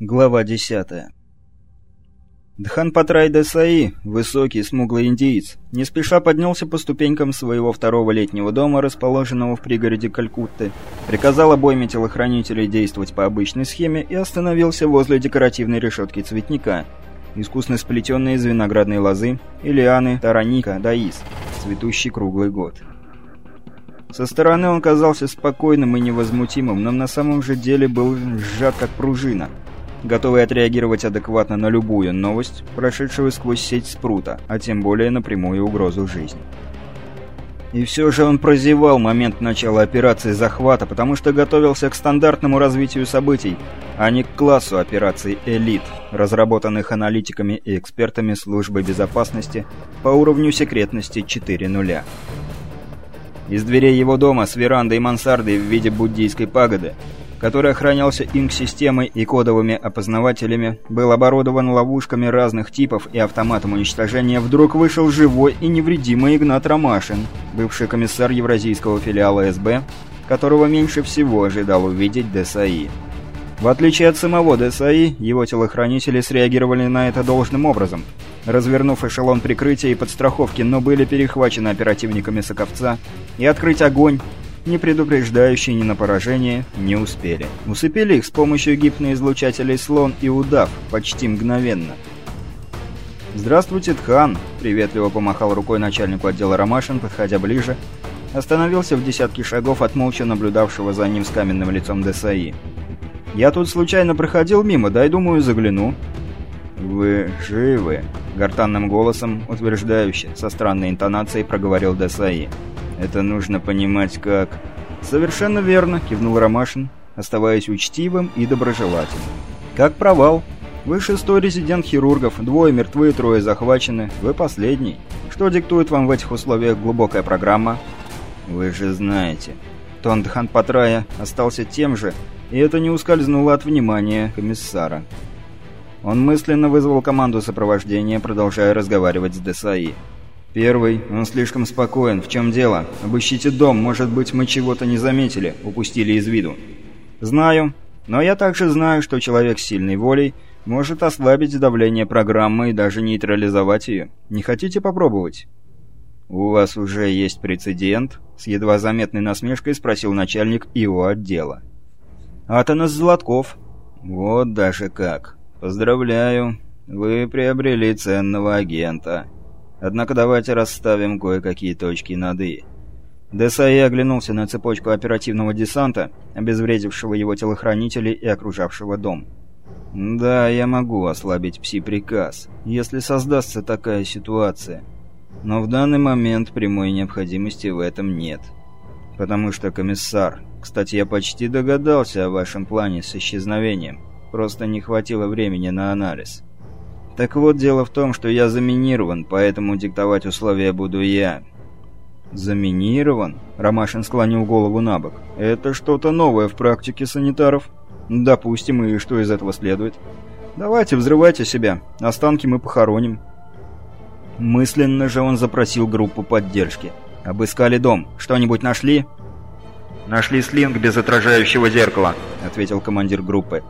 Глава 10. Дхан Патрай Десаи, высокий, смуглый индиец, не спеша поднялся по ступенькам своего второго летнего дома, расположенного в пригороде Калькутты, приказал обоими телохранителей действовать по обычной схеме и остановился возле декоративной решетки цветника, искусно сплетенной из виноградной лозы и лианы тараника даис, цветущий круглый год. Со стороны он казался спокойным и невозмутимым, но на самом же деле был сжат как пружина – готовый отреагировать адекватно на любую новость, прошедшую сквозь сеть спрута, а тем более на прямую угрозу жизни. И все же он прозевал момент начала операции захвата, потому что готовился к стандартному развитию событий, а не к классу операций «Элит», разработанных аналитиками и экспертами службы безопасности по уровню секретности 4.0. Из дверей его дома с верандой и мансардой в виде буддийской пагоды который охранялся инк-системой и кодовыми опознавателями, был оборудован ловушками разных типов и автоматом уничтожения, вдруг вышел живой и невредимый Игнат Ромашин, бывший комиссар евразийского филиала СБ, которого меньше всего ожидал увидеть ДСАИ. В отличие от самого ДСАИ, его телохранители среагировали на это должным образом, развернув эшелон прикрытия и подстраховки, но были перехвачены оперативниками Соковца, и открыть огонь не предупреждающие ни на поражение, не успели. Усыпили их с помощью гипноизлучателей слон и удав почти мгновенно. «Здравствуйте, Тхан!» — приветливо помахал рукой начальнику отдела Ромашин, подходя ближе. Остановился в десятке шагов от молча наблюдавшего за ним с каменным лицом Десаи. «Я тут случайно проходил мимо, дай, думаю, загляну». «Вы живы?» — гортанным голосом, утверждающе, со странной интонацией проговорил Десаи. Это нужно понимать как... Совершенно верно, кивнул Ромашин, оставаясь учтивым и доброжелательным. Как провал. Вы шестой резидент хирургов, двое мертвы, трое захвачены, вы последний. Что диктует вам в этих условиях глубокая программа? Вы же знаете. Тон Дхан Патрая остался тем же, и это не ускользнуло от внимания комиссара. Он мысленно вызвал команду сопровождения, продолжая разговаривать с Десаи. «Первый. Он слишком спокоен. В чем дело? Обыщите дом. Может быть, мы чего-то не заметили, упустили из виду». «Знаю. Но я также знаю, что человек с сильной волей может ослабить давление программы и даже нейтрализовать ее. Не хотите попробовать?» «У вас уже есть прецедент?» — с едва заметной насмешкой спросил начальник его отдела. «Атанас Золотков». «Вот даже как. Поздравляю. Вы приобрели ценного агента». Однако давайте расставим кое-какие точки над «и». Десаи оглянулся на цепочку оперативного десанта, обезвредившего его телохранителей и окружавшего дом. «Да, я могу ослабить пси-приказ, если создастся такая ситуация. Но в данный момент прямой необходимости в этом нет. Потому что, комиссар, кстати, я почти догадался о вашем плане с исчезновением. Просто не хватило времени на анализ. Так вот, дело в том, что я заминирован, поэтому диктовать условия буду я. Заминирован? Ромашин склонил голову на бок. Это что-то новое в практике санитаров. Допустим, и что из этого следует? Давайте, взрывайте себя. Останки мы похороним. Мысленно же он запросил группу поддержки. Обыскали дом. Что-нибудь нашли? «Нашли слинг без отражающего зеркала», — ответил командир группы.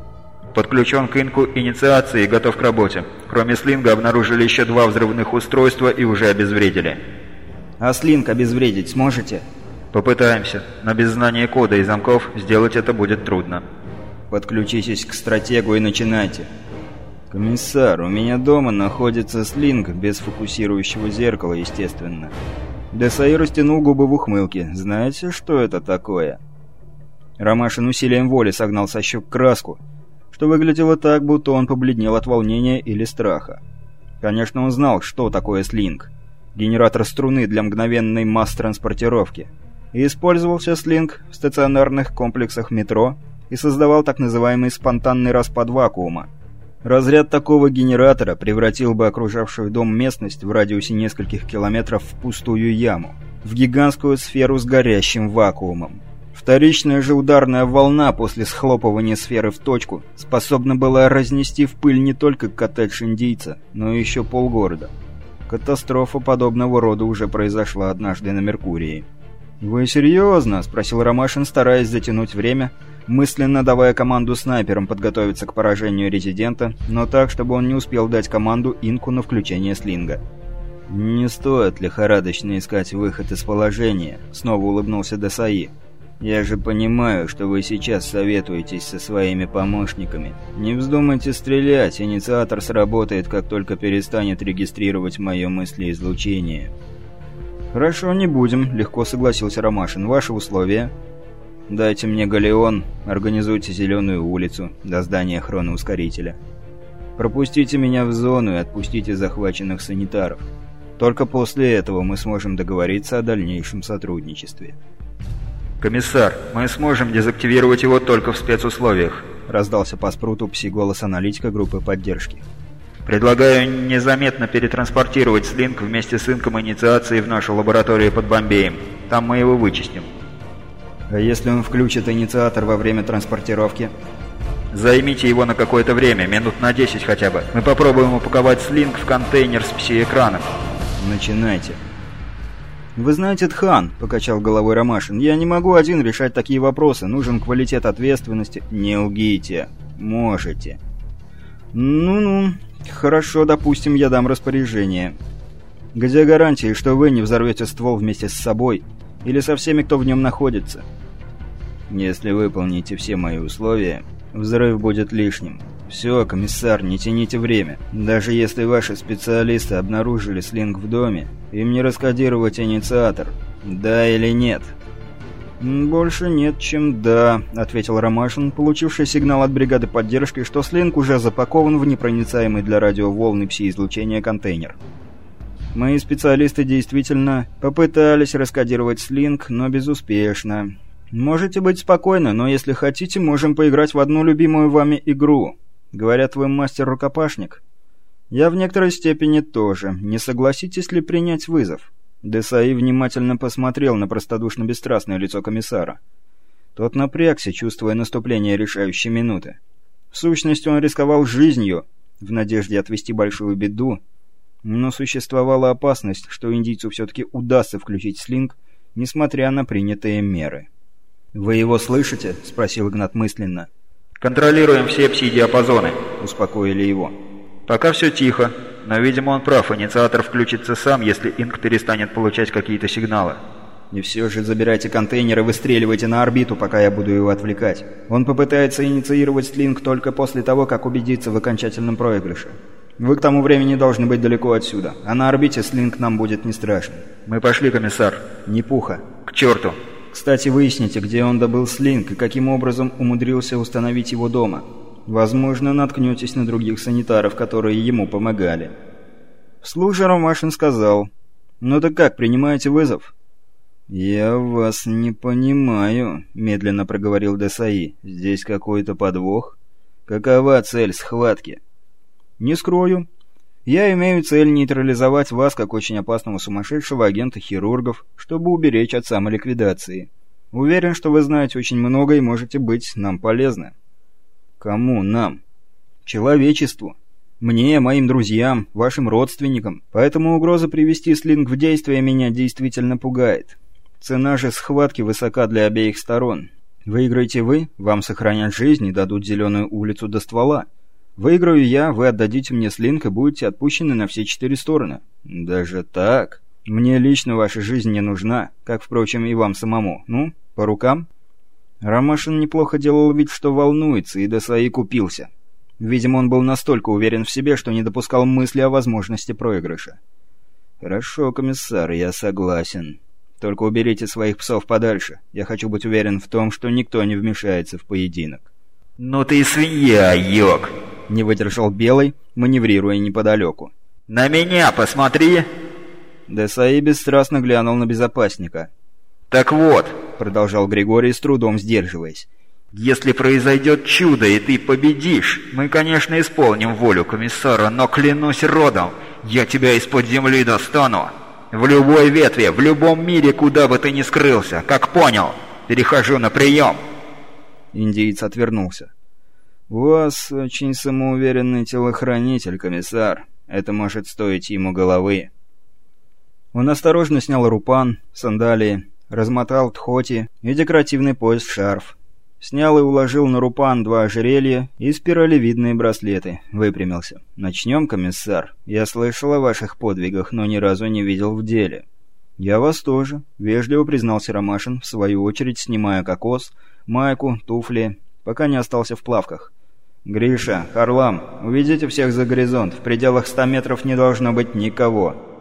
Подключен к инку инициации и готов к работе. Кроме слинга обнаружили еще два взрывных устройства и уже обезвредили. А слинг обезвредить сможете? Попытаемся, но без знания кода и замков сделать это будет трудно. Подключитесь к стратегу и начинайте. Комиссар, у меня дома находится слинг без фокусирующего зеркала, естественно. Десаи растянул губы в ухмылке. Знаете, что это такое? Ромашин усилием воли согнал со щек краску, что выглядело так, будто он побледнел от волнения или страха. Конечно, он знал, что такое слинг. Генератор струны для мгновенной масс-транспортировки. И использовался слинг в стационарных комплексах метро и создавал так называемый спонтанный распад вакуума. Разряд такого генератора превратил бы окружавшую дом местность в радиусе нескольких километров в пустую яму, в гигантскую сферу с горящим вакуумом. Вторичная же ударная волна после схлопывания сферы в точку способна была разнести в пыль не только коттедж индийца, но и еще полгорода. Катастрофа подобного рода уже произошла однажды на Меркурии. «Вы серьезно?» – спросил Ромашин, стараясь затянуть время, мысленно давая команду снайперам подготовиться к поражению резидента, но так, чтобы он не успел дать команду Инку на включение слинга. «Не стоит лихорадочно искать выход из положения», — снова улыбнулся Десаи. «Я же понимаю, что вы сейчас советуетесь со своими помощниками. Не вздумайте стрелять, инициатор сработает, как только перестанет регистрировать мое мыслеизлучение». «Хорошо, не будем», — легко согласился Ромашин. «Ваши условия?» «Дайте мне галеон, организуйте зеленую улицу до здания хроноускорителя. Пропустите меня в зону и отпустите захваченных санитаров. Только после этого мы сможем договориться о дальнейшем сотрудничестве». «Комиссар, мы сможем дезактивировать его только в спецусловиях», — раздался по спруту пси-голос аналитика группы поддержки. Предлагаю незаметно перетранспортировать Слинк вместе с инком инициации в нашу лабораторию под Бомбеем. Там мы его вычистим. А если он включит инициатор во время транспортировки? Займите его на какое-то время, минут на 10 хотя бы. Мы попробуем упаковать Слинк в контейнер с пси-экраном. Начинайте. «Вы знаете, Тхан», — покачал головой Ромашин, — «я не могу один решать такие вопросы. Нужен квалитет ответственности». «Не лгите. Можете». «Ну-ну, «Хорошо, допустим, я дам распоряжение. Где гарантии, что вы не взорвете ствол вместе с собой или со всеми, кто в нем находится?» «Если выполните все мои условия, взрыв будет лишним. Все, комиссар, не тяните время. Даже если ваши специалисты обнаружили слинг в доме, им не раскодировать инициатор. Да или нет?» «Больше нет, чем да», — ответил Ромашин, получивший сигнал от бригады поддержки, что слинг уже запакован в непроницаемый для радиоволны пси-излучения контейнер. Мои специалисты действительно попытались раскодировать слинг, но безуспешно. Можете быть спокойны, но если хотите, можем поиграть в одну любимую вами игру. Говорят, вы мастер-рукопашник. Я в некоторой степени тоже. Не согласитесь ли принять вызов? Десаи внимательно посмотрел на простодушно-бесстрастное лицо комиссара. Тот напрягся, чувствуя наступление решающей минуты. В сущности, он рисковал жизнью, в надежде отвести большую беду, но существовала опасность, что индийцу все-таки удастся включить слинг, несмотря на принятые меры. «Вы его слышите?» — спросил Игнат мысленно. «Контролируем все пси-диапазоны», — успокоили его. «Пока все тихо. Но, видимо, он прав, инициатор включится сам, если Инк перестанет получать какие-то сигналы. И все же забирайте контейнер и выстреливайте на орбиту, пока я буду его отвлекать. Он попытается инициировать слинг только после того, как убедится в окончательном проигрыше. Вы к тому времени должны быть далеко отсюда, а на орбите слинг нам будет не страшен. Мы пошли, комиссар. Не пуха. К черту. Кстати, выясните, где он добыл слинг и каким образом умудрился установить его дома. Возможно, наткнетесь на других санитаров, которые ему помогали. Вслух же Ромашин сказал, «Ну так как, принимаете вызов?» «Я вас не понимаю», — медленно проговорил Десаи. «Здесь какой-то подвох? Какова цель схватки?» «Не скрою. Я имею цель нейтрализовать вас как очень опасного сумасшедшего агента хирургов, чтобы уберечь от самоликвидации. Уверен, что вы знаете очень много и можете быть нам полезны». Кому нам? Человечеству. Мне, моим друзьям, вашим родственникам. Поэтому угроза привести слинг в действие меня действительно пугает. Цена же схватки высока для обеих сторон. Выиграете вы, вам сохранят жизнь и дадут зеленую улицу до ствола. Выиграю я, вы отдадите мне слинг и будете отпущены на все четыре стороны. Даже так? Мне лично ваша жизнь не нужна, как, впрочем, и вам самому. Ну, по рукам?» Ромашин неплохо делал вид, что волнуется, и до своей купился. Видимо, он был настолько уверен в себе, что не допускал мысли о возможности проигрыша. «Хорошо, комиссар, я согласен. Только уберите своих псов подальше. Я хочу быть уверен в том, что никто не вмешается в поединок». «Ну ты свинья, Йок!» — не выдержал Белый, маневрируя неподалеку. «На меня посмотри!» Десаи бесстрастно глянул на безопасника. «Так вот», — продолжал Григорий, с трудом сдерживаясь, «если произойдет чудо, и ты победишь, мы, конечно, исполним волю комиссара, но клянусь родом, я тебя из-под земли достану. В любой ветве, в любом мире, куда бы ты ни скрылся, как понял, перехожу на прием». Индиец отвернулся. «У вас очень самоуверенный телохранитель, комиссар. Это может стоить ему головы». Он осторожно снял рупан, сандалии, размотал тхоти и декоративный пояс-шарф. Снял и уложил на рупан два ожерелья и спиралевидные браслеты. Выпрямился. «Начнем, комиссар. Я слышал о ваших подвигах, но ни разу не видел в деле». «Я вас тоже», — вежливо признался Ромашин, в свою очередь снимая кокос, майку, туфли, пока не остался в плавках. «Гриша, Харлам, уведите всех за горизонт, в пределах ста метров не должно быть никого».